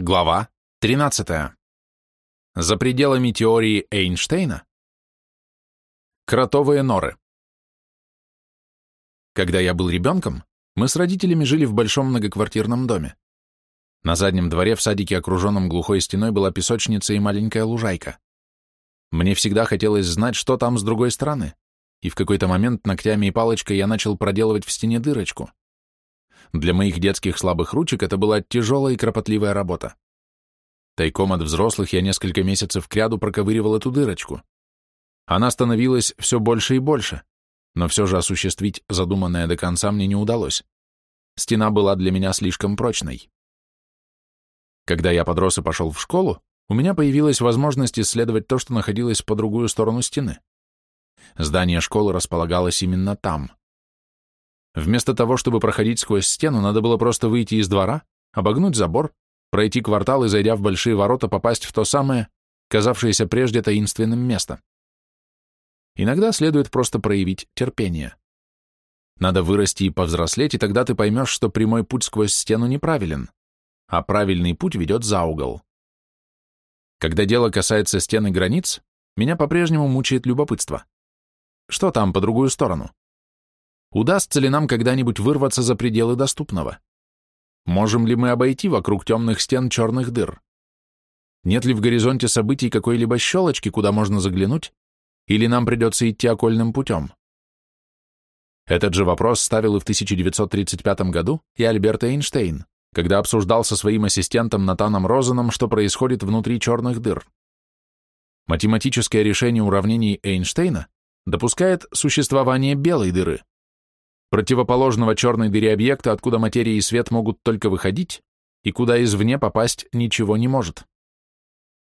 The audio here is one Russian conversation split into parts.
Глава 13. За пределами теории Эйнштейна. Кротовые норы. Когда я был ребенком, мы с родителями жили в большом многоквартирном доме. На заднем дворе в садике, окруженном глухой стеной, была песочница и маленькая лужайка. Мне всегда хотелось знать, что там с другой стороны, и в какой-то момент ногтями и палочкой я начал проделывать в стене дырочку. Для моих детских слабых ручек это была тяжелая и кропотливая работа. Тайком от взрослых я несколько месяцев кряду проковыривал эту дырочку. Она становилась все больше и больше, но все же осуществить задуманное до конца мне не удалось. Стена была для меня слишком прочной. Когда я подрос и пошел в школу, у меня появилась возможность исследовать то, что находилось по другую сторону стены. Здание школы располагалось именно там. Вместо того, чтобы проходить сквозь стену, надо было просто выйти из двора, обогнуть забор, пройти квартал и, зайдя в большие ворота, попасть в то самое, казавшееся прежде таинственным место. Иногда следует просто проявить терпение. Надо вырасти и повзрослеть, и тогда ты поймешь, что прямой путь сквозь стену неправилен, а правильный путь ведет за угол. Когда дело касается стены границ, меня по-прежнему мучает любопытство. Что там по другую сторону? Удастся ли нам когда-нибудь вырваться за пределы доступного? Можем ли мы обойти вокруг темных стен черных дыр? Нет ли в горизонте событий какой-либо щелочки, куда можно заглянуть, или нам придется идти окольным путем? Этот же вопрос ставил и в 1935 году и Альберт Эйнштейн, когда обсуждал со своим ассистентом Натаном Розеном, что происходит внутри черных дыр. Математическое решение уравнений Эйнштейна допускает существование белой дыры, противоположного черной дыре объекта, откуда материя и свет могут только выходить, и куда извне попасть ничего не может.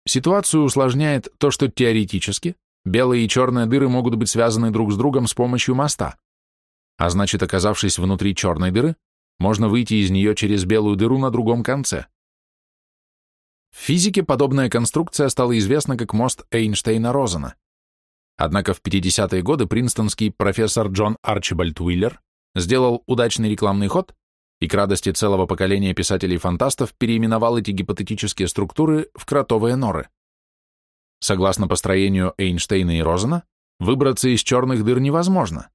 Ситуацию усложняет то, что теоретически белые и черные дыры могут быть связаны друг с другом с помощью моста, а значит, оказавшись внутри черной дыры, можно выйти из нее через белую дыру на другом конце. В физике подобная конструкция стала известна как мост Эйнштейна-Розена. Однако в 50-е годы принстонский профессор Джон Арчибальд Уиллер сделал удачный рекламный ход и к радости целого поколения писателей-фантастов переименовал эти гипотетические структуры в кротовые норы. Согласно построению Эйнштейна и Розена, выбраться из черных дыр невозможно.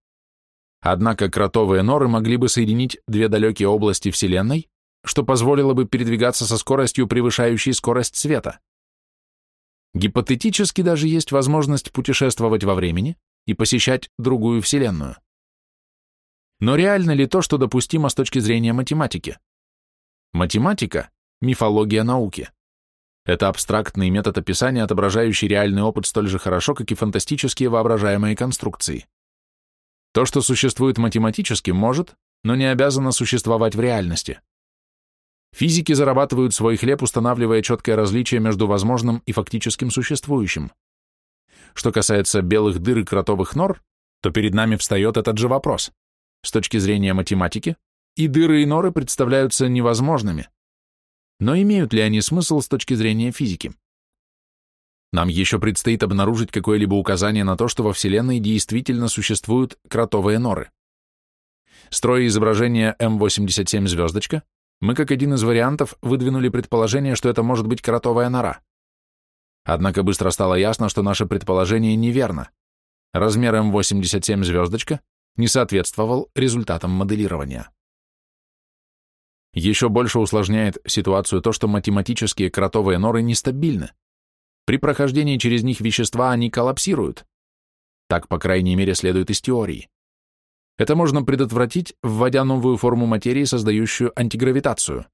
Однако кротовые норы могли бы соединить две далекие области Вселенной, что позволило бы передвигаться со скоростью, превышающей скорость света. Гипотетически даже есть возможность путешествовать во времени и посещать другую Вселенную. Но реально ли то, что допустимо с точки зрения математики? Математика – мифология науки. Это абстрактный метод описания, отображающий реальный опыт столь же хорошо, как и фантастические воображаемые конструкции. То, что существует математически, может, но не обязано существовать в реальности. Физики зарабатывают свой хлеб, устанавливая четкое различие между возможным и фактическим существующим. Что касается белых дыр и кротовых нор, то перед нами встает этот же вопрос. С точки зрения математики, и дыры, и норы представляются невозможными. Но имеют ли они смысл с точки зрения физики? Нам еще предстоит обнаружить какое-либо указание на то, что во Вселенной действительно существуют кротовые норы. Строя изображение М87 звездочка, мы как один из вариантов выдвинули предположение, что это может быть кротовая нора. Однако быстро стало ясно, что наше предположение неверно. Размер М87 звездочка не соответствовал результатам моделирования. Еще больше усложняет ситуацию то, что математические кротовые норы нестабильны. При прохождении через них вещества они коллапсируют. Так, по крайней мере, следует из теории. Это можно предотвратить, вводя новую форму материи, создающую антигравитацию.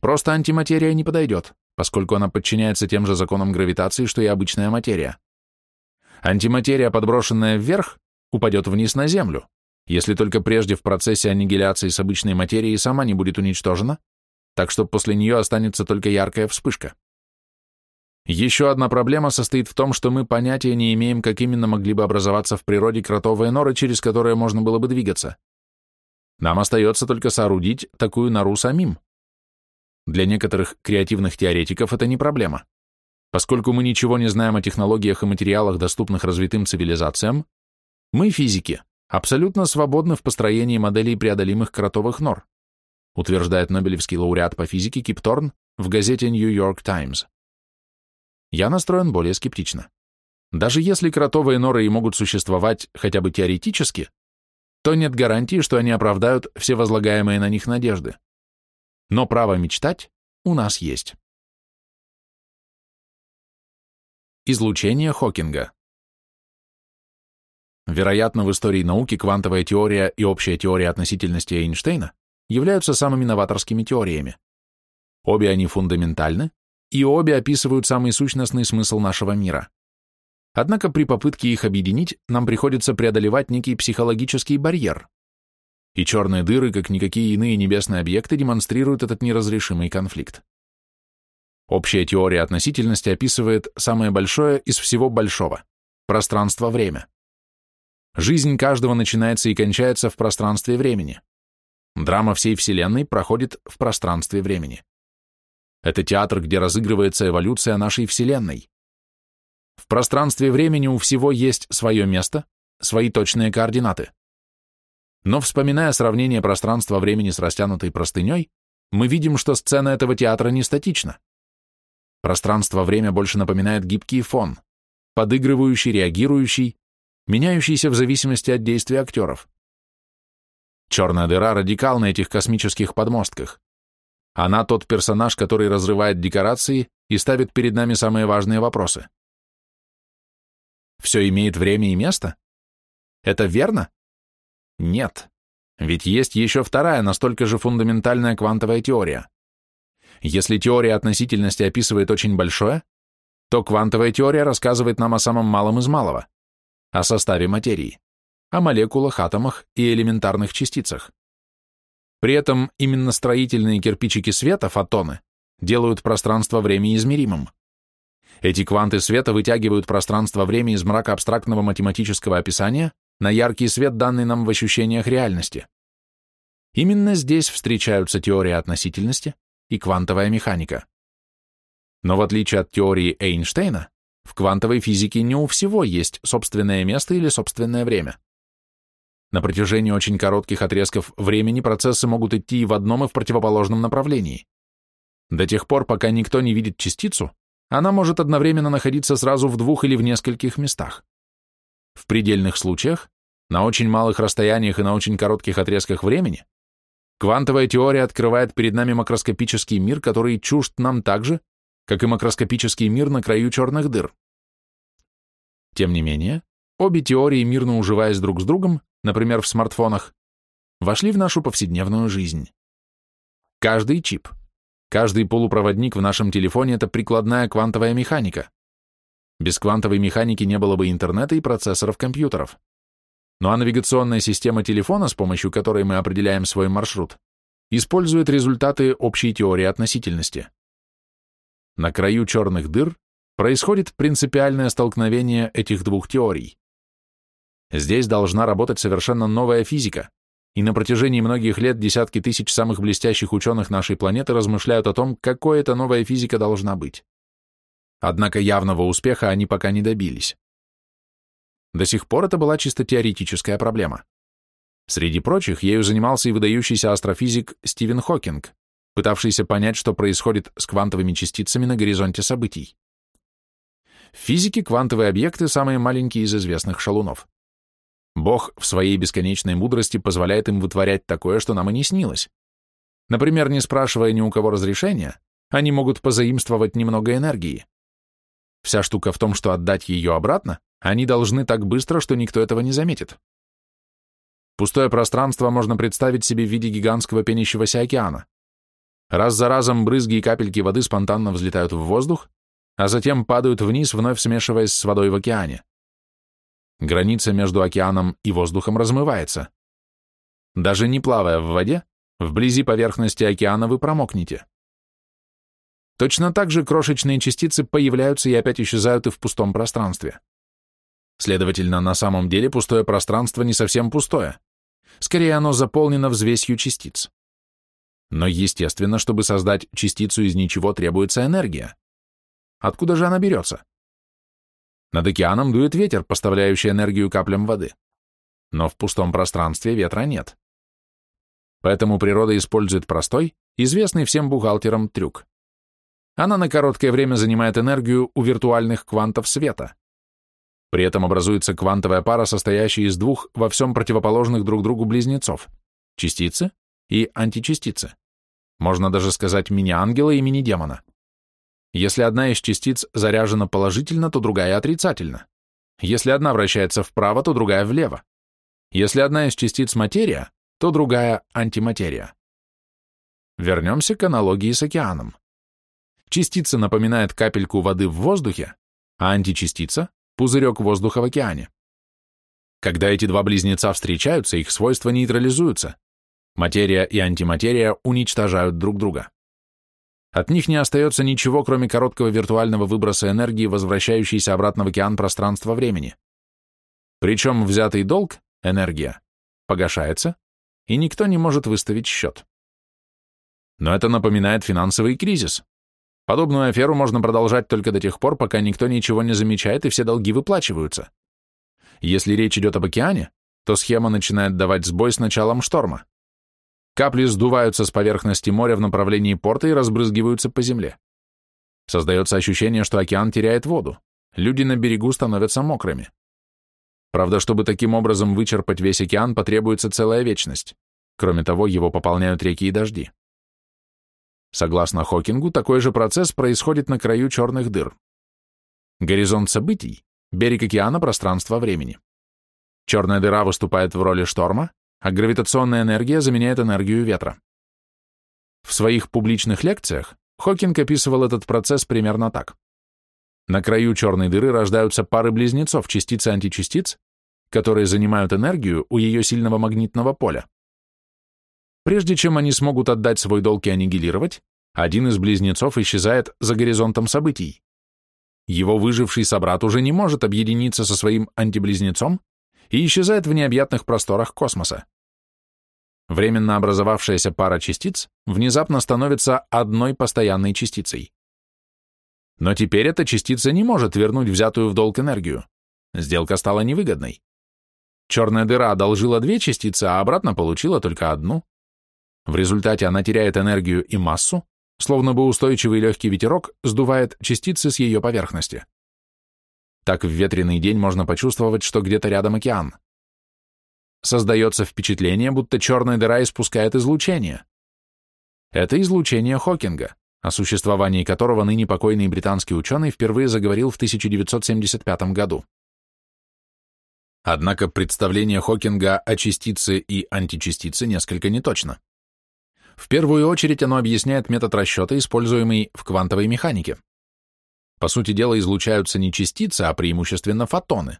Просто антиматерия не подойдет, поскольку она подчиняется тем же законам гравитации, что и обычная материя. Антиматерия, подброшенная вверх, упадет вниз на Землю, если только прежде в процессе аннигиляции с обычной материей сама не будет уничтожена, так что после нее останется только яркая вспышка. Еще одна проблема состоит в том, что мы понятия не имеем, как именно могли бы образоваться в природе кротовые норы, через которые можно было бы двигаться. Нам остается только соорудить такую нору самим. Для некоторых креативных теоретиков это не проблема. Поскольку мы ничего не знаем о технологиях и материалах, доступных развитым цивилизациям, мы, физики, абсолютно свободны в построении моделей преодолимых кротовых нор, утверждает Нобелевский лауреат по физике Кип Торн в газете New York Times. Я настроен более скептично. Даже если кротовые норы и могут существовать хотя бы теоретически, то нет гарантии, что они оправдают все возлагаемые на них надежды. Но право мечтать у нас есть. Излучение Хокинга Вероятно, в истории науки квантовая теория и общая теория относительности Эйнштейна являются самыми новаторскими теориями. Обе они фундаментальны, и обе описывают самый сущностный смысл нашего мира. Однако при попытке их объединить нам приходится преодолевать некий психологический барьер. И черные дыры, как никакие иные небесные объекты, демонстрируют этот неразрешимый конфликт. Общая теория относительности описывает самое большое из всего большого – пространство-время. Жизнь каждого начинается и кончается в пространстве времени. Драма всей Вселенной проходит в пространстве времени. Это театр, где разыгрывается эволюция нашей Вселенной. В пространстве времени у всего есть свое место, свои точные координаты. Но вспоминая сравнение пространства-времени с растянутой простыней, мы видим, что сцена этого театра не статична. Пространство-время больше напоминает гибкий фон, подыгрывающий, реагирующий, меняющийся в зависимости от действия актеров. Черная дыра – радикал на этих космических подмостках. Она тот персонаж, который разрывает декорации и ставит перед нами самые важные вопросы. Все имеет время и место? Это верно? Нет. Ведь есть еще вторая, настолько же фундаментальная квантовая теория. Если теория относительности описывает очень большое, то квантовая теория рассказывает нам о самом малом из малого, о составе материи, о молекулах, атомах и элементарных частицах. При этом именно строительные кирпичики света, фотоны, делают пространство-время измеримым. Эти кванты света вытягивают пространство-время из мрака абстрактного математического описания на яркий свет, данный нам в ощущениях реальности. Именно здесь встречаются теория относительности и квантовая механика. Но в отличие от теории Эйнштейна, в квантовой физике не у всего есть собственное место или собственное время. На протяжении очень коротких отрезков времени процессы могут идти и в одном, и в противоположном направлении. До тех пор, пока никто не видит частицу, она может одновременно находиться сразу в двух или в нескольких местах. В предельных случаях, на очень малых расстояниях и на очень коротких отрезках времени, квантовая теория открывает перед нами макроскопический мир, который чужд нам так же, как и макроскопический мир на краю черных дыр. Тем не менее, обе теории, мирно уживаясь друг с другом, например, в смартфонах, вошли в нашу повседневную жизнь. Каждый чип, Каждый полупроводник в нашем телефоне – это прикладная квантовая механика. Без квантовой механики не было бы интернета и процессоров компьютеров. Ну а навигационная система телефона, с помощью которой мы определяем свой маршрут, использует результаты общей теории относительности. На краю черных дыр происходит принципиальное столкновение этих двух теорий. Здесь должна работать совершенно новая физика, и на протяжении многих лет десятки тысяч самых блестящих ученых нашей планеты размышляют о том, какой эта новая физика должна быть. Однако явного успеха они пока не добились. До сих пор это была чисто теоретическая проблема. Среди прочих, ею занимался и выдающийся астрофизик Стивен Хокинг, пытавшийся понять, что происходит с квантовыми частицами на горизонте событий. В физике квантовые объекты – самые маленькие из известных шалунов. Бог в своей бесконечной мудрости позволяет им вытворять такое, что нам и не снилось. Например, не спрашивая ни у кого разрешения, они могут позаимствовать немного энергии. Вся штука в том, что отдать ее обратно они должны так быстро, что никто этого не заметит. Пустое пространство можно представить себе в виде гигантского пенящегося океана. Раз за разом брызги и капельки воды спонтанно взлетают в воздух, а затем падают вниз, вновь смешиваясь с водой в океане. Граница между океаном и воздухом размывается. Даже не плавая в воде, вблизи поверхности океана вы промокнете. Точно так же крошечные частицы появляются и опять исчезают и в пустом пространстве. Следовательно, на самом деле пустое пространство не совсем пустое. Скорее, оно заполнено взвесью частиц. Но естественно, чтобы создать частицу из ничего, требуется энергия. Откуда же она берется? Над океаном дует ветер, поставляющий энергию каплям воды. Но в пустом пространстве ветра нет. Поэтому природа использует простой, известный всем бухгалтерам трюк. она на короткое время занимает энергию у виртуальных квантов света. При этом образуется квантовая пара, состоящая из двух во всем противоположных друг другу близнецов – частицы и античастицы. Можно даже сказать мини-ангела и мини-демона. Если одна из частиц заряжена положительно, то другая отрицательно. Если одна вращается вправо, то другая влево. Если одна из частиц материя, то другая антиматерия. Вернемся к аналогии с океаном. Частица напоминает капельку воды в воздухе, а античастица – пузырек воздуха в океане. Когда эти два близнеца встречаются, их свойства нейтрализуются. Материя и антиматерия уничтожают друг друга. От них не остается ничего, кроме короткого виртуального выброса энергии, возвращающейся обратно в океан пространства-времени. Причем взятый долг, энергия, погашается, и никто не может выставить счет. Но это напоминает финансовый кризис. Подобную аферу можно продолжать только до тех пор, пока никто ничего не замечает и все долги выплачиваются. Если речь идет об океане, то схема начинает давать сбой с началом шторма. Капли сдуваются с поверхности моря в направлении порта и разбрызгиваются по земле. Создается ощущение, что океан теряет воду. Люди на берегу становятся мокрыми. Правда, чтобы таким образом вычерпать весь океан, потребуется целая вечность. Кроме того, его пополняют реки и дожди. Согласно Хокингу, такой же процесс происходит на краю черных дыр. Горизонт событий – берег океана пространства-времени. Черная дыра выступает в роли шторма, а гравитационная энергия заменяет энергию ветра. В своих публичных лекциях Хокинг описывал этот процесс примерно так. На краю черной дыры рождаются пары близнецов, частицы-античастиц, которые занимают энергию у ее сильного магнитного поля. Прежде чем они смогут отдать свой долг и аннигилировать, один из близнецов исчезает за горизонтом событий. Его выживший собрат уже не может объединиться со своим антиблизнецом и исчезает в необъятных просторах космоса. Временно образовавшаяся пара частиц внезапно становится одной постоянной частицей. Но теперь эта частица не может вернуть взятую в долг энергию. Сделка стала невыгодной. Черная дыра одолжила две частицы, а обратно получила только одну. В результате она теряет энергию и массу, словно бы устойчивый легкий ветерок сдувает частицы с ее поверхности. Так в ветреный день можно почувствовать, что где-то рядом океан. Создается впечатление, будто черная дыра испускает излучение. Это излучение Хокинга, о существовании которого ныне покойный британский ученый впервые заговорил в 1975 году. Однако представление Хокинга о частице и античастице несколько неточно. В первую очередь оно объясняет метод расчета, используемый в квантовой механике. По сути дела, излучаются не частицы, а преимущественно фотоны,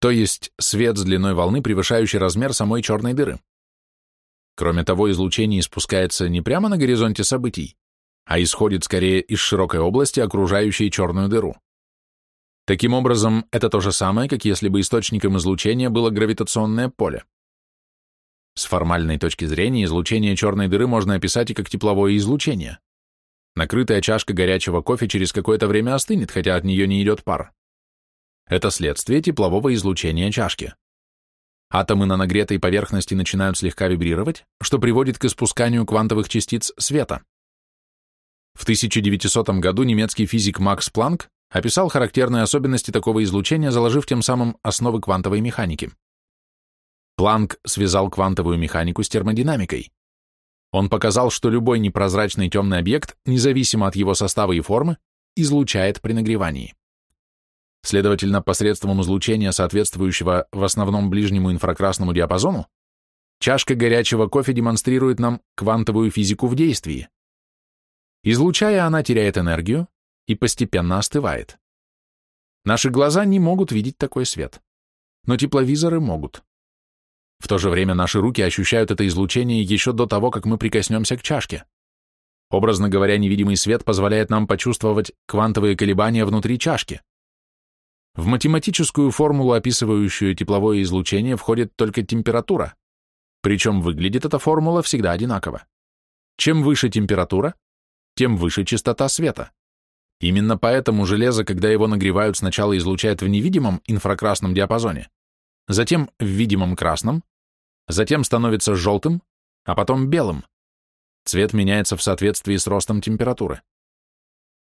то есть свет с длиной волны, превышающий размер самой черной дыры. Кроме того, излучение испускается не прямо на горизонте событий, а исходит скорее из широкой области, окружающей черную дыру. Таким образом, это то же самое, как если бы источником излучения было гравитационное поле. С формальной точки зрения излучение черной дыры можно описать и как тепловое излучение. Накрытая чашка горячего кофе через какое-то время остынет, хотя от нее не идет пар. Это следствие теплового излучения чашки. Атомы на нагретой поверхности начинают слегка вибрировать, что приводит к испусканию квантовых частиц света. В 1900 году немецкий физик Макс Планк описал характерные особенности такого излучения, заложив тем самым основы квантовой механики. Планк связал квантовую механику с термодинамикой. Он показал, что любой непрозрачный темный объект, независимо от его состава и формы, излучает при нагревании. Следовательно, посредством излучения, соответствующего в основном ближнему инфракрасному диапазону, чашка горячего кофе демонстрирует нам квантовую физику в действии. Излучая, она теряет энергию и постепенно остывает. Наши глаза не могут видеть такой свет, но тепловизоры могут. В то же время наши руки ощущают это излучение еще до того, как мы прикоснемся к чашке. Образно говоря, невидимый свет позволяет нам почувствовать квантовые колебания внутри чашки. В математическую формулу, описывающую тепловое излучение, входит только температура, причем выглядит эта формула всегда одинаково. Чем выше температура, тем выше частота света. Именно поэтому железо, когда его нагревают, сначала излучает в невидимом инфракрасном диапазоне, затем в видимом красном, затем становится желтым, а потом белым. Цвет меняется в соответствии с ростом температуры.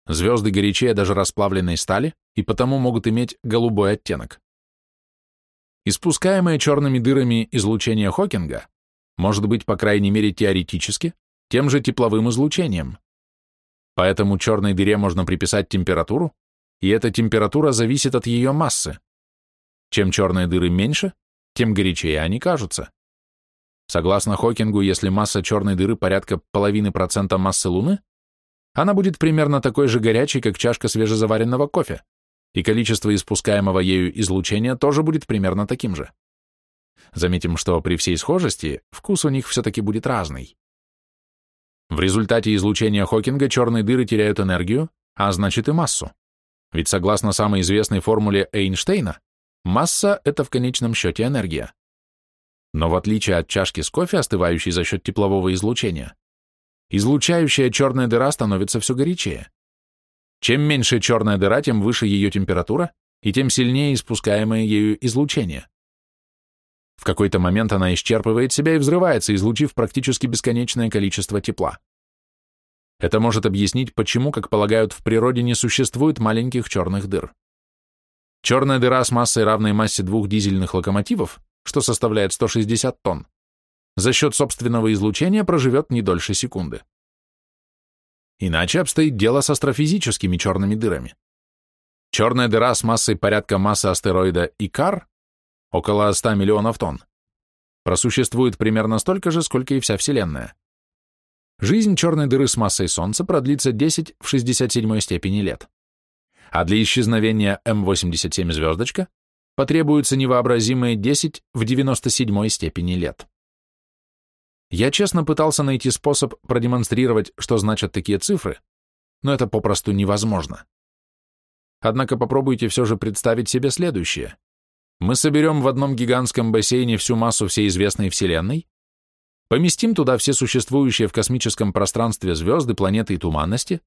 Звезды горячее даже расплавленной стали и потому могут иметь голубой оттенок. Испускаемое черными дырами излучение Хокинга может быть, по крайней мере теоретически, тем же тепловым излучением. Поэтому черной дыре можно приписать температуру, и эта температура зависит от ее массы. Чем черные дыры меньше, тем горячее они кажутся. Согласно Хокингу, если масса черной дыры порядка половины процента массы Луны, она будет примерно такой же горячей, как чашка свежезаваренного кофе, и количество испускаемого ею излучения тоже будет примерно таким же. Заметим, что при всей схожести вкус у них все-таки будет разный. В результате излучения Хокинга черные дыры теряют энергию, а значит и массу. Ведь согласно самой известной формуле Эйнштейна, масса — это в конечном счете энергия. Но в отличие от чашки с кофе, остывающей за счет теплового излучения, излучающая черная дыра становится все горячее. Чем меньше черная дыра, тем выше ее температура, и тем сильнее испускаемое ею излучение. В какой-то момент она исчерпывает себя и взрывается, излучив практически бесконечное количество тепла. Это может объяснить, почему, как полагают, в природе не существует маленьких черных дыр. Черная дыра с массой равной массе двух дизельных локомотивов, что составляет 160 тонн, за счет собственного излучения проживет не дольше секунды. Иначе обстоит дело с астрофизическими черными дырами. Черная дыра с массой порядка массы астероида Икар около 100 миллионов тонн, просуществует примерно столько же, сколько и вся Вселенная. Жизнь черной дыры с массой Солнца продлится 10 в 67 степени лет. А для исчезновения М87 звездочка потребуется невообразимые 10 в 97 степени лет. Я честно пытался найти способ продемонстрировать, что значат такие цифры, но это попросту невозможно. Однако попробуйте все же представить себе следующее мы соберем в одном гигантском бассейне всю массу всей известной Вселенной, поместим туда все существующие в космическом пространстве звезды, планеты и туманности,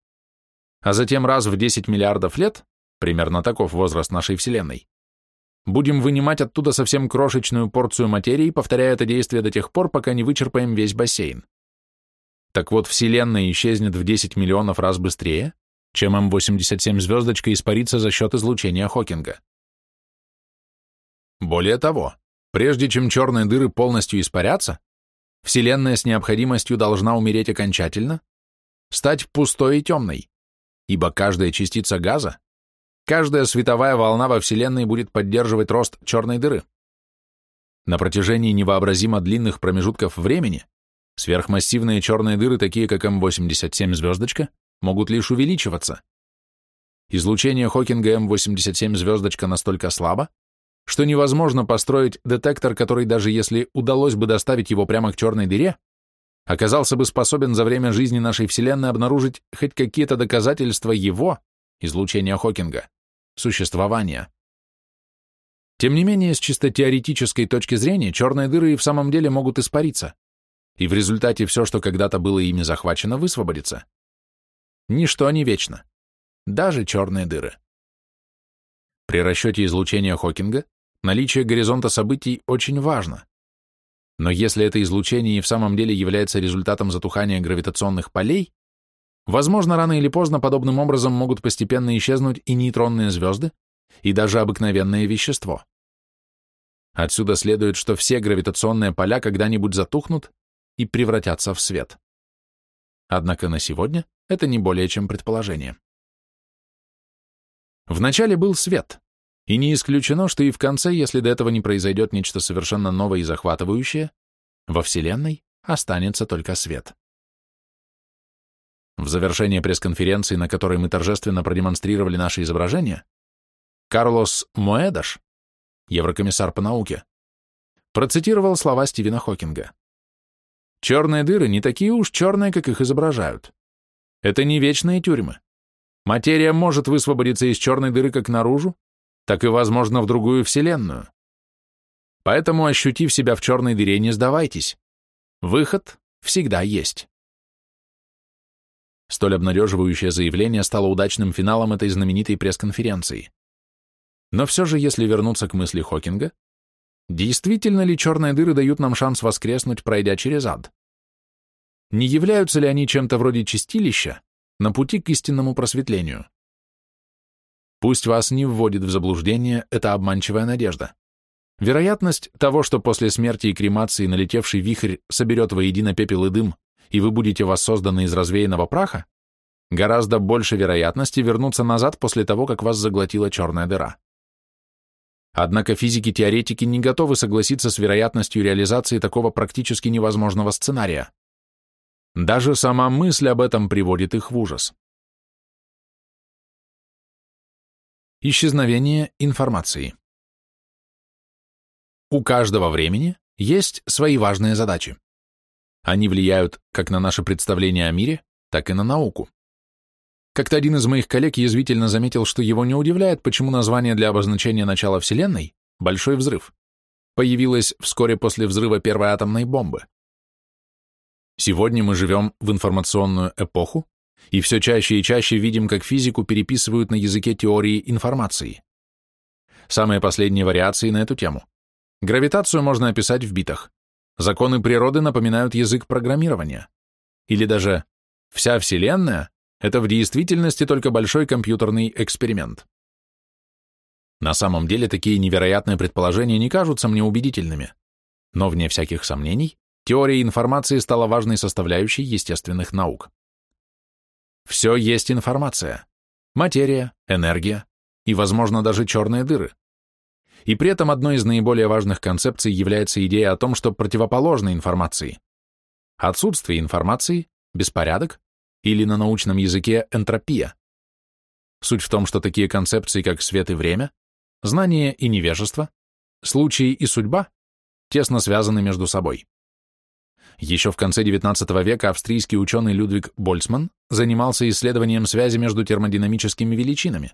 а затем раз в 10 миллиардов лет, примерно таков возраст нашей Вселенной, будем вынимать оттуда совсем крошечную порцию материи, повторяя это действие до тех пор, пока не вычерпаем весь бассейн. Так вот, Вселенная исчезнет в 10 миллионов раз быстрее, чем М87 звездочка испарится за счет излучения Хокинга. Более того, прежде чем черные дыры полностью испарятся, Вселенная с необходимостью должна умереть окончательно, стать пустой и темной, ибо каждая частица газа, каждая световая волна во Вселенной будет поддерживать рост черной дыры. На протяжении невообразимо длинных промежутков времени сверхмассивные черные дыры, такие как М87 звездочка, могут лишь увеличиваться. Излучение Хокинга М87 звездочка настолько слабо, что невозможно построить детектор, который даже если удалось бы доставить его прямо к черной дыре, оказался бы способен за время жизни нашей Вселенной обнаружить хоть какие-то доказательства его, излучения Хокинга, существования. Тем не менее, с чисто теоретической точки зрения, черные дыры и в самом деле могут испариться, и в результате все, что когда-то было ими захвачено, высвободится. Ничто не вечно, даже черные дыры. При расчете излучения Хокинга наличие горизонта событий очень важно. Но если это излучение и в самом деле является результатом затухания гравитационных полей, возможно, рано или поздно подобным образом могут постепенно исчезнуть и нейтронные звезды, и даже обыкновенное вещество. Отсюда следует, что все гравитационные поля когда-нибудь затухнут и превратятся в свет. Однако на сегодня это не более чем предположение. Вначале был свет, и не исключено, что и в конце, если до этого не произойдет нечто совершенно новое и захватывающее, во Вселенной останется только свет. В завершение пресс-конференции, на которой мы торжественно продемонстрировали наше изображение, Карлос Моэдаш, еврокомиссар по науке, процитировал слова Стивена Хокинга. «Черные дыры не такие уж черные, как их изображают. Это не вечные тюрьмы. Материя может высвободиться из черной дыры как наружу, так и, возможно, в другую вселенную. Поэтому, ощутив себя в черной дыре, не сдавайтесь. Выход всегда есть. Столь обнадеживающее заявление стало удачным финалом этой знаменитой пресс-конференции. Но все же, если вернуться к мысли Хокинга, действительно ли черные дыры дают нам шанс воскреснуть, пройдя через ад? Не являются ли они чем-то вроде чистилища, на пути к истинному просветлению. Пусть вас не вводит в заблуждение эта обманчивая надежда. Вероятность того, что после смерти и кремации налетевший вихрь соберет воедино пепел и дым, и вы будете воссозданы из развеянного праха, гораздо больше вероятности вернуться назад после того, как вас заглотила черная дыра. Однако физики-теоретики не готовы согласиться с вероятностью реализации такого практически невозможного сценария. Даже сама мысль об этом приводит их в ужас. Исчезновение информации. У каждого времени есть свои важные задачи. Они влияют как на наше представление о мире, так и на науку. Как-то один из моих коллег язвительно заметил, что его не удивляет, почему название для обозначения начала Вселенной — «Большой взрыв» появилось вскоре после взрыва первой атомной бомбы. Сегодня мы живем в информационную эпоху, и все чаще и чаще видим, как физику переписывают на языке теории информации. Самые последние вариации на эту тему. Гравитацию можно описать в битах. Законы природы напоминают язык программирования. Или даже вся Вселенная это в действительности только большой компьютерный эксперимент. На самом деле такие невероятные предположения не кажутся мне убедительными, но вне всяких сомнений, теория информации стала важной составляющей естественных наук. Все есть информация. Материя, энергия и, возможно, даже черные дыры. И при этом одной из наиболее важных концепций является идея о том, что противоположно информации. Отсутствие информации, беспорядок или на научном языке энтропия. Суть в том, что такие концепции, как свет и время, знание и невежество, случаи и судьба тесно связаны между собой. Еще в конце XIX века австрийский ученый Людвиг Больцман занимался исследованием связи между термодинамическими величинами,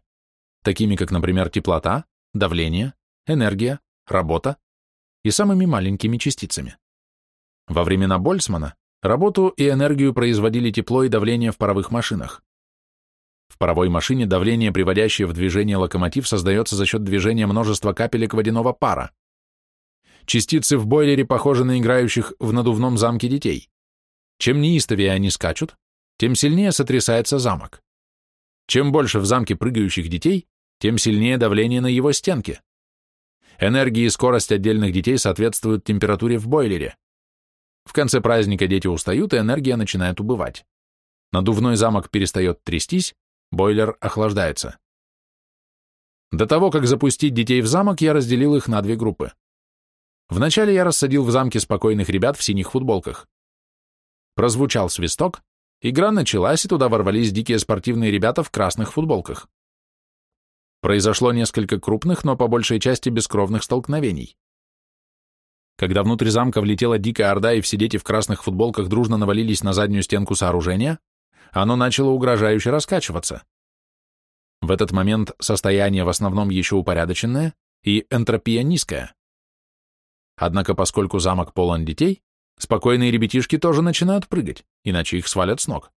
такими как, например, теплота, давление, энергия, работа и самыми маленькими частицами. Во времена Больцмана Работу и энергию производили тепло и давление в паровых машинах. В паровой машине давление, приводящее в движение локомотив, создается за счет движения множества капелек водяного пара. Частицы в бойлере похожи на играющих в надувном замке детей. Чем неистовее они скачут, тем сильнее сотрясается замок. Чем больше в замке прыгающих детей, тем сильнее давление на его стенки. Энергия и скорость отдельных детей соответствуют температуре в бойлере. В конце праздника дети устают, и энергия начинает убывать. Надувной замок перестает трястись, бойлер охлаждается. До того, как запустить детей в замок, я разделил их на две группы. Вначале я рассадил в замке спокойных ребят в синих футболках. Прозвучал свисток, игра началась, и туда ворвались дикие спортивные ребята в красных футболках. Произошло несколько крупных, но по большей части бескровных столкновений. Когда внутрь замка влетела дикая орда и все дети в красных футболках дружно навалились на заднюю стенку сооружения, оно начало угрожающе раскачиваться. В этот момент состояние в основном еще упорядоченное и энтропия низкая. Однако поскольку замок полон детей, спокойные ребятишки тоже начинают прыгать, иначе их свалят с ног.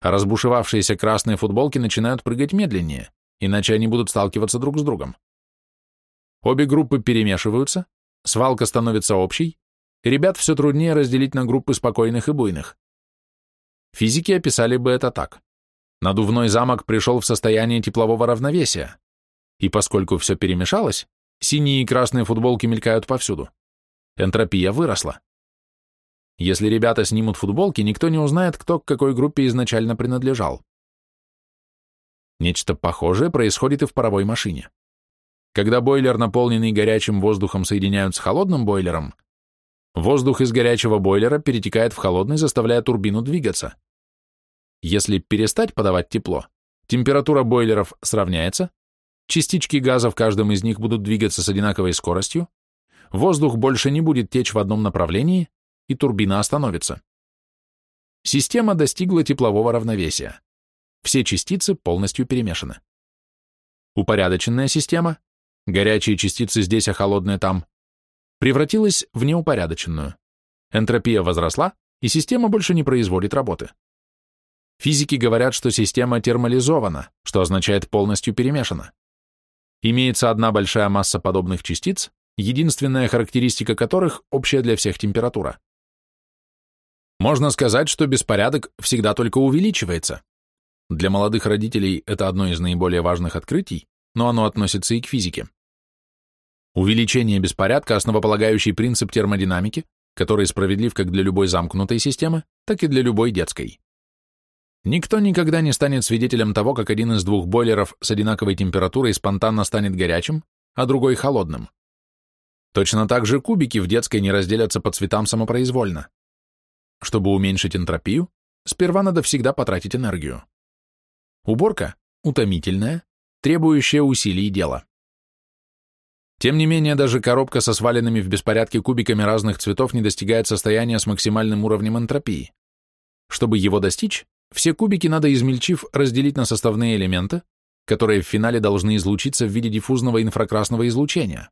Разбушевавшиеся красные футболки начинают прыгать медленнее, иначе они будут сталкиваться друг с другом. Обе группы перемешиваются, Свалка становится общей, ребят все труднее разделить на группы спокойных и буйных. Физики описали бы это так. Надувной замок пришел в состояние теплового равновесия, и поскольку все перемешалось, синие и красные футболки мелькают повсюду. Энтропия выросла. Если ребята снимут футболки, никто не узнает, кто к какой группе изначально принадлежал. Нечто похожее происходит и в паровой машине. Когда бойлер, наполненный горячим воздухом, соединяют с холодным бойлером, воздух из горячего бойлера перетекает в холодный, заставляя турбину двигаться. Если перестать подавать тепло, температура бойлеров сравняется, частички газа в каждом из них будут двигаться с одинаковой скоростью, воздух больше не будет течь в одном направлении, и турбина остановится. Система достигла теплового равновесия. Все частицы полностью перемешаны. Упорядоченная система горячие частицы здесь, а холодные там, превратилась в неупорядоченную. Энтропия возросла, и система больше не производит работы. Физики говорят, что система термализована, что означает полностью перемешана. Имеется одна большая масса подобных частиц, единственная характеристика которых общая для всех температура. Можно сказать, что беспорядок всегда только увеличивается. Для молодых родителей это одно из наиболее важных открытий, но оно относится и к физике. Увеличение беспорядка – основополагающий принцип термодинамики, который справедлив как для любой замкнутой системы, так и для любой детской. Никто никогда не станет свидетелем того, как один из двух бойлеров с одинаковой температурой спонтанно станет горячим, а другой – холодным. Точно так же кубики в детской не разделятся по цветам самопроизвольно. Чтобы уменьшить энтропию, сперва надо всегда потратить энергию. Уборка – утомительная, требующая усилий дела. Тем не менее, даже коробка со сваленными в беспорядке кубиками разных цветов не достигает состояния с максимальным уровнем энтропии. Чтобы его достичь, все кубики надо, измельчив, разделить на составные элементы, которые в финале должны излучиться в виде диффузного инфракрасного излучения.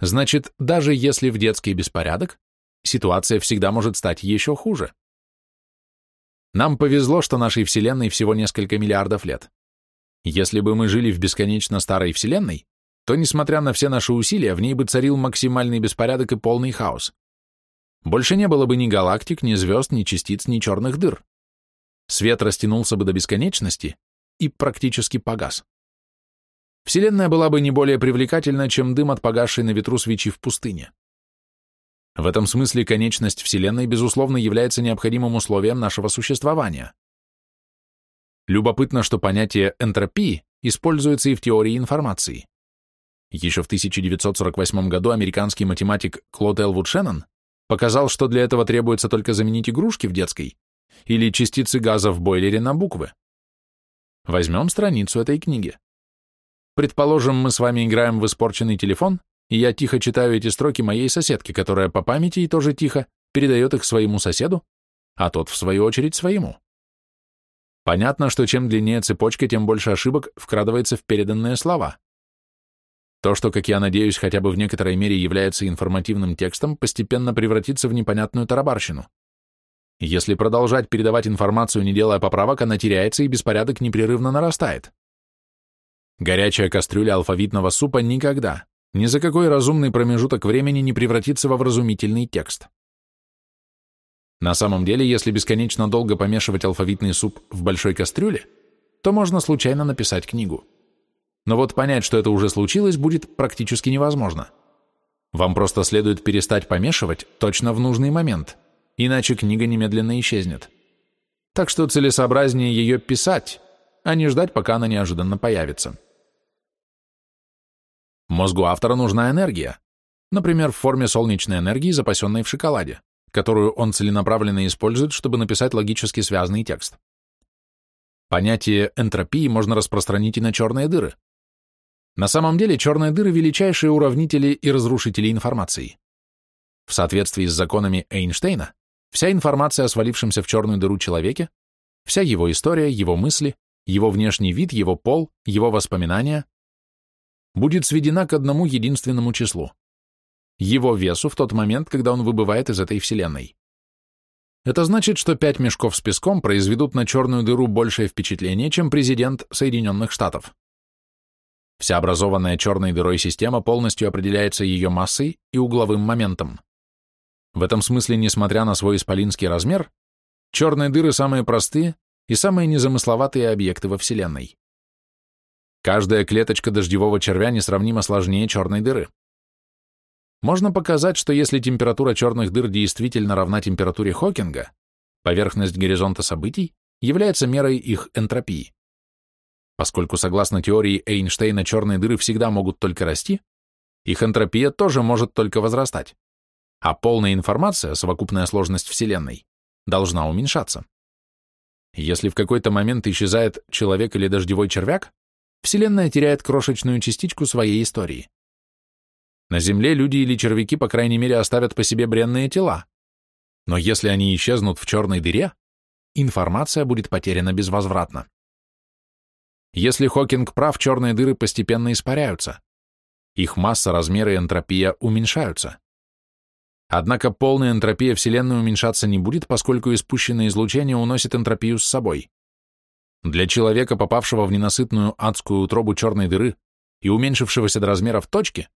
Значит, даже если в детский беспорядок, ситуация всегда может стать еще хуже. Нам повезло, что нашей Вселенной всего несколько миллиардов лет. Если бы мы жили в бесконечно старой Вселенной, то, несмотря на все наши усилия, в ней бы царил максимальный беспорядок и полный хаос. Больше не было бы ни галактик, ни звезд, ни частиц, ни черных дыр. Свет растянулся бы до бесконечности и практически погас. Вселенная была бы не более привлекательна, чем дым от погасшей на ветру свечи в пустыне. В этом смысле конечность Вселенной, безусловно, является необходимым условием нашего существования. Любопытно, что понятие энтропии используется и в теории информации. Еще в 1948 году американский математик Клод Элвуд Шеннон показал, что для этого требуется только заменить игрушки в детской или частицы газа в бойлере на буквы. Возьмем страницу этой книги. Предположим, мы с вами играем в испорченный телефон, и я тихо читаю эти строки моей соседке, которая по памяти и тоже тихо передает их своему соседу, а тот, в свою очередь, своему. Понятно, что чем длиннее цепочка, тем больше ошибок вкрадывается в переданные слова. То, что, как я надеюсь, хотя бы в некоторой мере является информативным текстом, постепенно превратится в непонятную тарабарщину. Если продолжать передавать информацию, не делая поправок, она теряется и беспорядок непрерывно нарастает. Горячая кастрюля алфавитного супа никогда, ни за какой разумный промежуток времени не превратится во вразумительный текст. На самом деле, если бесконечно долго помешивать алфавитный суп в большой кастрюле, то можно случайно написать книгу. Но вот понять, что это уже случилось, будет практически невозможно. Вам просто следует перестать помешивать точно в нужный момент, иначе книга немедленно исчезнет. Так что целесообразнее ее писать, а не ждать, пока она неожиданно появится. Мозгу автора нужна энергия, например, в форме солнечной энергии, запасенной в шоколаде, которую он целенаправленно использует, чтобы написать логически связанный текст. Понятие энтропии можно распространить и на черные дыры. На самом деле черные дыры – величайшие уравнители и разрушители информации. В соответствии с законами Эйнштейна, вся информация о свалившемся в черную дыру человеке, вся его история, его мысли, его внешний вид, его пол, его воспоминания, будет сведена к одному единственному числу – его весу в тот момент, когда он выбывает из этой вселенной. Это значит, что пять мешков с песком произведут на черную дыру большее впечатление, чем президент Соединенных Штатов. Вся образованная черной дырой система полностью определяется ее массой и угловым моментом. В этом смысле, несмотря на свой исполинский размер, черные дыры самые простые и самые незамысловатые объекты во Вселенной. Каждая клеточка дождевого червя несравнимо сложнее черной дыры. Можно показать, что если температура черных дыр действительно равна температуре Хокинга, поверхность горизонта событий является мерой их энтропии. Поскольку, согласно теории Эйнштейна, черные дыры всегда могут только расти, их энтропия тоже может только возрастать, а полная информация, совокупная сложность Вселенной, должна уменьшаться. Если в какой-то момент исчезает человек или дождевой червяк, Вселенная теряет крошечную частичку своей истории. На Земле люди или червяки, по крайней мере, оставят по себе бренные тела. Но если они исчезнут в черной дыре, информация будет потеряна безвозвратно. Если Хокинг прав, черные дыры постепенно испаряются. Их масса, размеры и энтропия уменьшаются. Однако полная энтропия Вселенной уменьшаться не будет, поскольку испущенное излучение уносит энтропию с собой. Для человека, попавшего в ненасытную адскую утробу черной дыры и уменьшившегося до размеров точки,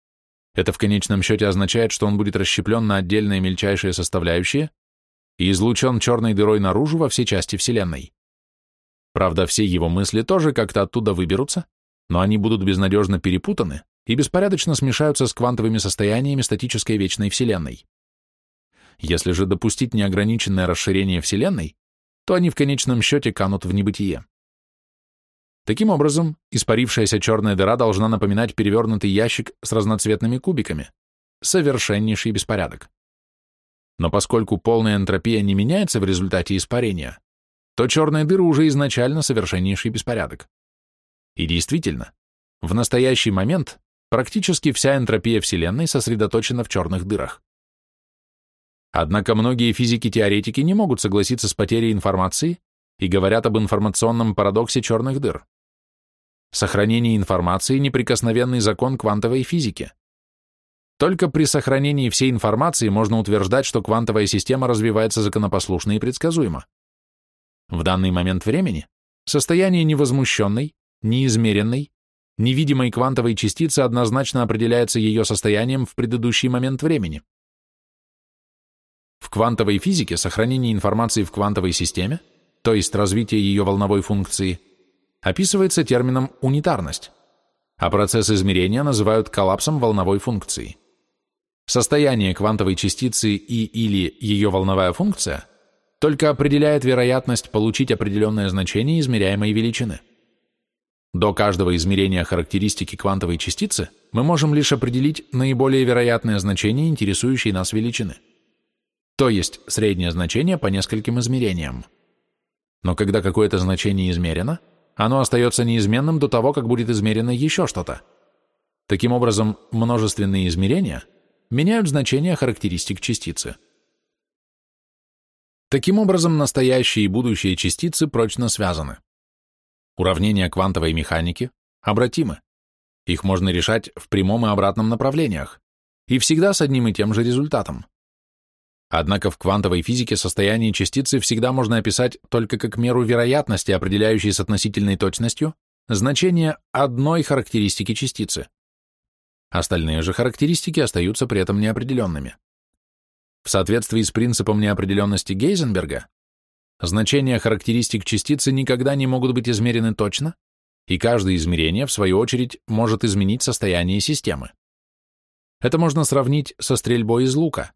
это в конечном счете означает, что он будет расщеплен на отдельные мельчайшие составляющие и излучен черной дырой наружу во все части Вселенной. Правда, все его мысли тоже как-то оттуда выберутся, но они будут безнадежно перепутаны и беспорядочно смешаются с квантовыми состояниями статической вечной Вселенной. Если же допустить неограниченное расширение Вселенной, то они в конечном счете канут в небытие. Таким образом, испарившаяся черная дыра должна напоминать перевернутый ящик с разноцветными кубиками. Совершеннейший беспорядок. Но поскольку полная энтропия не меняется в результате испарения, то черные дыры уже изначально совершеннейший беспорядок. И действительно, в настоящий момент практически вся энтропия Вселенной сосредоточена в черных дырах. Однако многие физики-теоретики не могут согласиться с потерей информации и говорят об информационном парадоксе черных дыр. Сохранение информации – неприкосновенный закон квантовой физики. Только при сохранении всей информации можно утверждать, что квантовая система развивается законопослушно и предсказуемо. В данный момент времени состояние невозмущенной, неизмеренной, невидимой квантовой частицы однозначно определяется ее состоянием в предыдущий момент времени. В квантовой физике сохранение информации в квантовой системе, то есть развитие ее волновой функции, описывается термином унитарность, а процесс измерения называют коллапсом волновой функции. Состояние квантовой частицы и или ее волновая функция только определяет вероятность получить определенное значение измеряемой величины. До каждого измерения характеристики квантовой частицы мы можем лишь определить наиболее вероятное значение интересующей нас величины – то есть среднее значение по нескольким измерениям. Но когда какое-то значение измерено, оно остается неизменным до того, как будет измерено еще что-то. Таким образом, множественные измерения меняют значение характеристик частицы. Таким образом, настоящие и будущие частицы прочно связаны. Уравнения квантовой механики обратимы. Их можно решать в прямом и обратном направлениях, и всегда с одним и тем же результатом. Однако в квантовой физике состояние частицы всегда можно описать только как меру вероятности, определяющей с относительной точностью значение одной характеристики частицы. Остальные же характеристики остаются при этом неопределенными. В соответствии с принципом неопределенности Гейзенберга, значения характеристик частицы никогда не могут быть измерены точно, и каждое измерение, в свою очередь, может изменить состояние системы. Это можно сравнить со стрельбой из лука.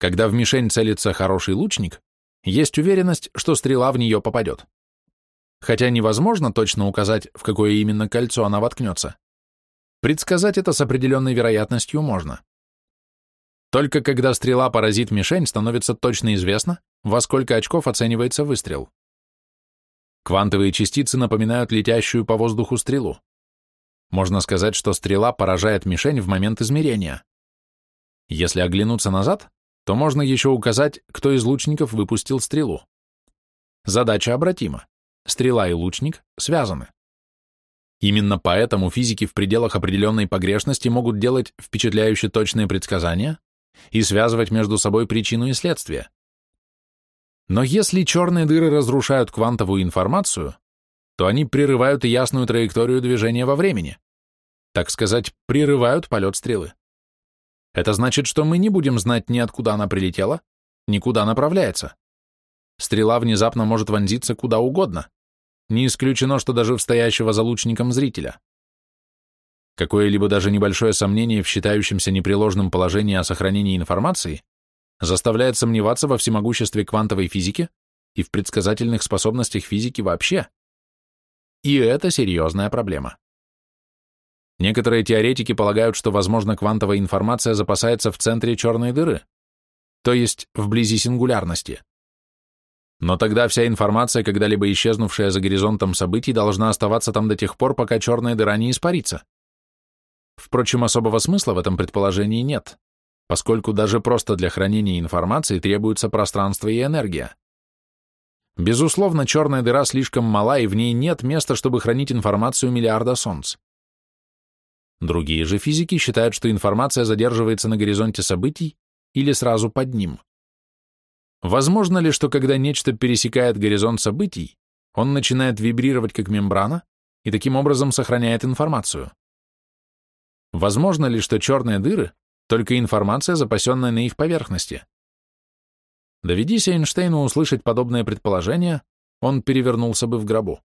Когда в мишень целится хороший лучник, есть уверенность, что стрела в нее попадет. Хотя невозможно точно указать, в какое именно кольцо она воткнется. Предсказать это с определенной вероятностью можно. Только когда стрела поразит мишень, становится точно известно, во сколько очков оценивается выстрел. Квантовые частицы напоминают летящую по воздуху стрелу. Можно сказать, что стрела поражает мишень в момент измерения. Если оглянуться назад, то можно еще указать, кто из лучников выпустил стрелу. Задача обратима. Стрела и лучник связаны. Именно поэтому физики в пределах определенной погрешности могут делать впечатляюще точные предсказания и связывать между собой причину и следствие. Но если черные дыры разрушают квантовую информацию, то они прерывают ясную траекторию движения во времени, так сказать, прерывают полет стрелы. Это значит, что мы не будем знать ни откуда она прилетела, ни куда направляется. Стрела внезапно может вонзиться куда угодно. Не исключено, что даже в стоящего за лучником зрителя. Какое-либо даже небольшое сомнение в считающемся непреложным положении о сохранении информации заставляет сомневаться во всемогуществе квантовой физики и в предсказательных способностях физики вообще. И это серьезная проблема. Некоторые теоретики полагают, что, возможно, квантовая информация запасается в центре черной дыры, то есть вблизи сингулярности. Но тогда вся информация, когда-либо исчезнувшая за горизонтом событий, должна оставаться там до тех пор, пока черная дыра не испарится. Впрочем, особого смысла в этом предположении нет, поскольку даже просто для хранения информации требуется пространство и энергия. Безусловно, черная дыра слишком мала, и в ней нет места, чтобы хранить информацию миллиарда солнц. Другие же физики считают, что информация задерживается на горизонте событий или сразу под ним. Возможно ли, что когда нечто пересекает горизонт событий, он начинает вибрировать как мембрана и таким образом сохраняет информацию? Возможно ли, что черные дыры — только информация, запасенная на их поверхности? Доведись Эйнштейну услышать подобное предположение, он перевернулся бы в гробу.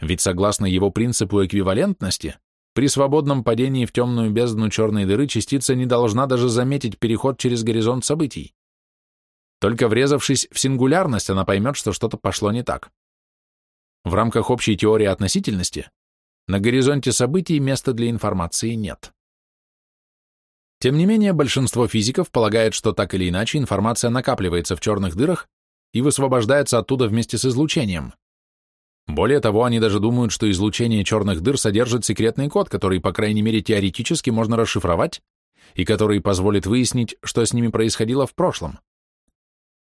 Ведь согласно его принципу эквивалентности, при свободном падении в темную бездну черной дыры частица не должна даже заметить переход через горизонт событий. Только врезавшись в сингулярность, она поймет, что что-то пошло не так. В рамках общей теории относительности на горизонте событий места для информации нет. Тем не менее, большинство физиков полагает, что так или иначе информация накапливается в черных дырах и высвобождается оттуда вместе с излучением. Более того, они даже думают, что излучение черных дыр содержит секретный код, который, по крайней мере, теоретически можно расшифровать и который позволит выяснить, что с ними происходило в прошлом.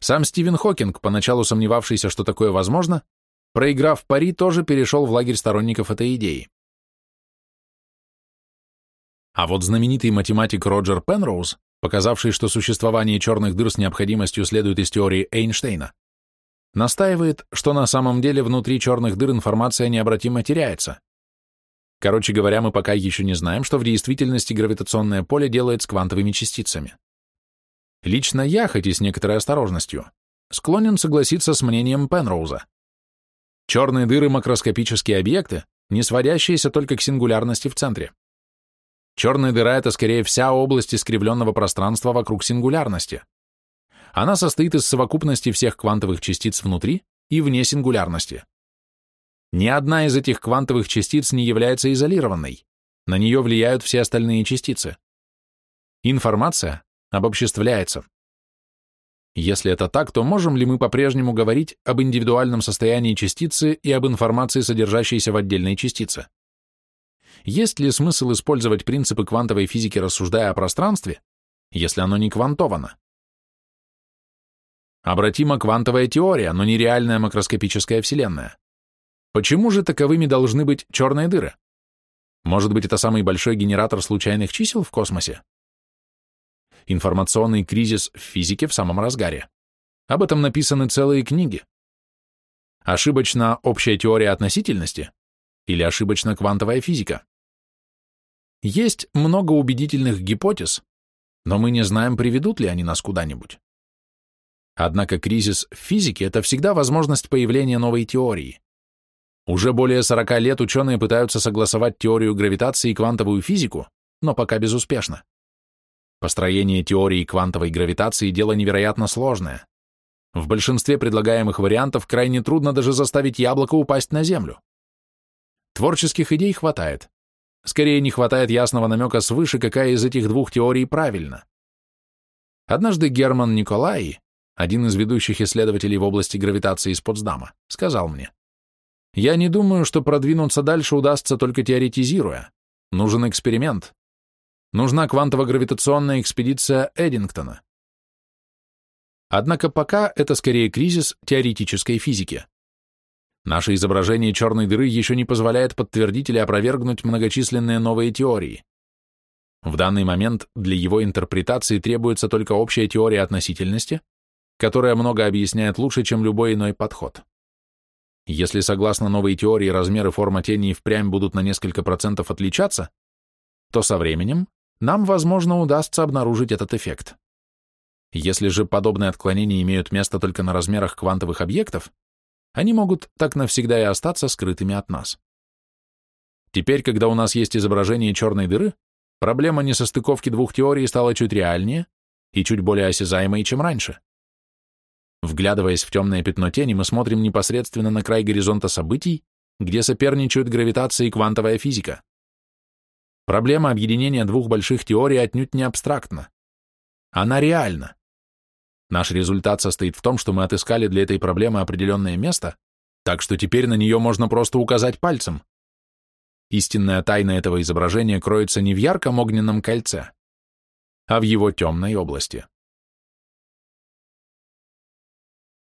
Сам Стивен Хокинг, поначалу сомневавшийся, что такое возможно, проиграв пари, тоже перешел в лагерь сторонников этой идеи. А вот знаменитый математик Роджер Пенроуз, показавший, что существование черных дыр с необходимостью следует из теории Эйнштейна, настаивает, что на самом деле внутри черных дыр информация необратимо теряется. Короче говоря, мы пока еще не знаем, что в действительности гравитационное поле делает с квантовыми частицами. Лично я, хоть и с некоторой осторожностью, склонен согласиться с мнением Пенроуза. Черные дыры — макроскопические объекты, не сводящиеся только к сингулярности в центре. Черная дыра — это скорее вся область искривленного пространства вокруг сингулярности. Она состоит из совокупности всех квантовых частиц внутри и вне сингулярности. Ни одна из этих квантовых частиц не является изолированной, на нее влияют все остальные частицы. Информация обобществляется. Если это так, то можем ли мы по-прежнему говорить об индивидуальном состоянии частицы и об информации, содержащейся в отдельной частице? Есть ли смысл использовать принципы квантовой физики, рассуждая о пространстве, если оно не квантовано? Обратима квантовая теория, но не реальная макроскопическая Вселенная. Почему же таковыми должны быть черные дыры? Может быть, это самый большой генератор случайных чисел в космосе? Информационный кризис в физике в самом разгаре. Об этом написаны целые книги. Ошибочна общая теория относительности или ошибочна квантовая физика? Есть много убедительных гипотез, но мы не знаем, приведут ли они нас куда-нибудь. Однако кризис в физике – это всегда возможность появления новой теории. Уже более 40 лет ученые пытаются согласовать теорию гравитации и квантовую физику, но пока безуспешно. Построение теории квантовой гравитации – дело невероятно сложное. В большинстве предлагаемых вариантов крайне трудно даже заставить яблоко упасть на землю. Творческих идей хватает. Скорее, не хватает ясного намека свыше, какая из этих двух теорий правильна. Однажды Герман Николай, один из ведущих исследователей в области гравитации из Потсдама, сказал мне, «Я не думаю, что продвинуться дальше удастся только теоретизируя. Нужен эксперимент. Нужна квантово-гравитационная экспедиция Эдингтона». Однако пока это скорее кризис теоретической физики. Наше изображение черной дыры еще не позволяет подтвердить или опровергнуть многочисленные новые теории. В данный момент для его интерпретации требуется только общая теория относительности, которая много объясняет лучше, чем любой иной подход. Если согласно новой теории размеры форма тени впрямь будут на несколько процентов отличаться, то со временем нам, возможно, удастся обнаружить этот эффект. Если же подобные отклонения имеют место только на размерах квантовых объектов, они могут так навсегда и остаться скрытыми от нас. Теперь, когда у нас есть изображение черной дыры, проблема несостыковки двух теорий стала чуть реальнее и чуть более осязаемой, чем раньше. Вглядываясь в темное пятно тени, мы смотрим непосредственно на край горизонта событий, где соперничают гравитация и квантовая физика. Проблема объединения двух больших теорий отнюдь не абстрактна. Она реальна. Наш результат состоит в том, что мы отыскали для этой проблемы определенное место, так что теперь на нее можно просто указать пальцем. Истинная тайна этого изображения кроется не в ярком огненном кольце, а в его темной области.